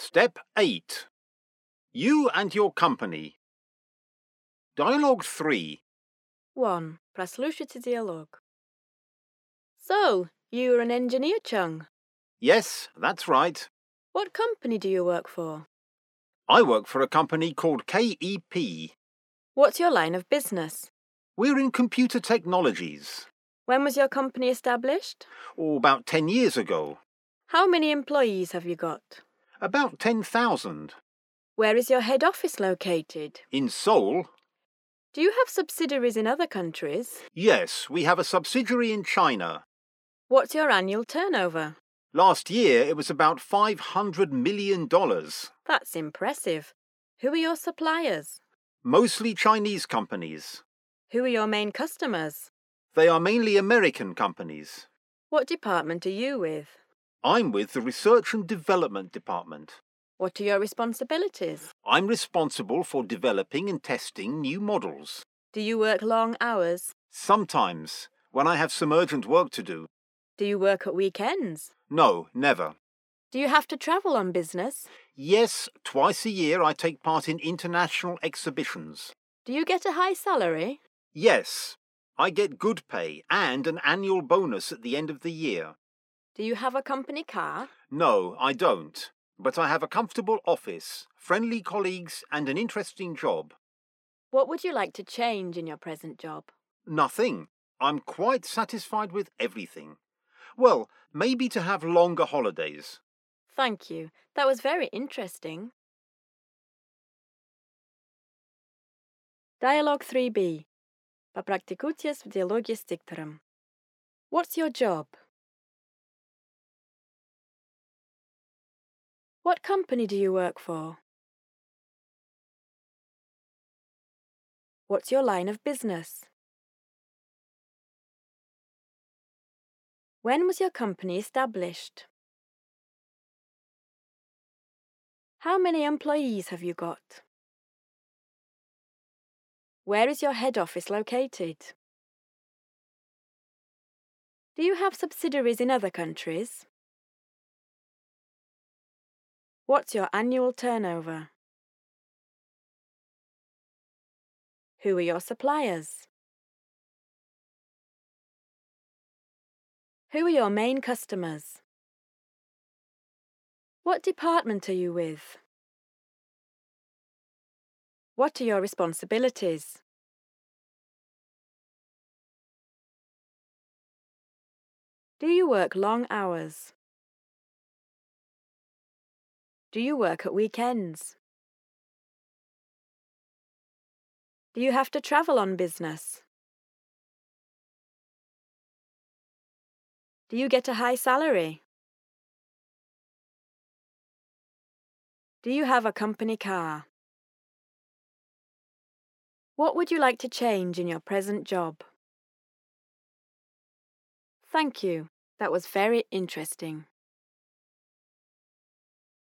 Step 8. You and your company. Dialogue 3. 1. Прослушайте диалог. So, you're an engineer, Chung. Yes, that's right. What company do you work for? I work for a company called KEP. What's your line of business? We're in computer technologies. When was your company established? Oh, about 10 years ago. How many employees have you got? About 10,000. Where is your head office located? In Seoul? Do you have subsidiaries in other countries? Yes, we have a subsidiary in China. What's your annual turnover? Last year it was about $500 million. That's impressive. Who are your suppliers? Mostly Chinese companies. Who are your main customers? They are mainly American companies. What department are you with? I'm with the Research and Development Department. What are your responsibilities? I'm responsible for developing and testing new models. Do you work long hours? Sometimes, when I have some urgent work to do. Do you work at weekends? No, never. Do you have to travel on business? Yes, twice a year I take part in international exhibitions. Do you get a high salary? Yes, I get good pay and an annual bonus at the end of the year. Do you have a company car? No, I don't. But I have a comfortable office, friendly colleagues, and an interesting job. What would you like to change in your present job? Nothing. I'm quite satisfied with everything. Well, maybe to have longer holidays. Thank you. That was very interesting. Dialogue 3b. Попрактикуйтесь в диалоге с диктором. What's your job? What company do you work for? What's your line of business? When was your company established? How many employees have you got? Where is your head office located? Do you have subsidiaries in other countries? What's your annual turnover? Who are your suppliers? Who are your main customers? What department are you with? What are your responsibilities? Do you work long hours? Do you work at weekends? Do you have to travel on business? Do you get a high salary? Do you have a company car? What would you like to change in your present job? Thank you. That was very interesting.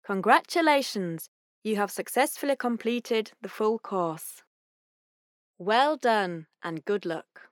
Congratulations! You have successfully completed the full course. Well done and good luck.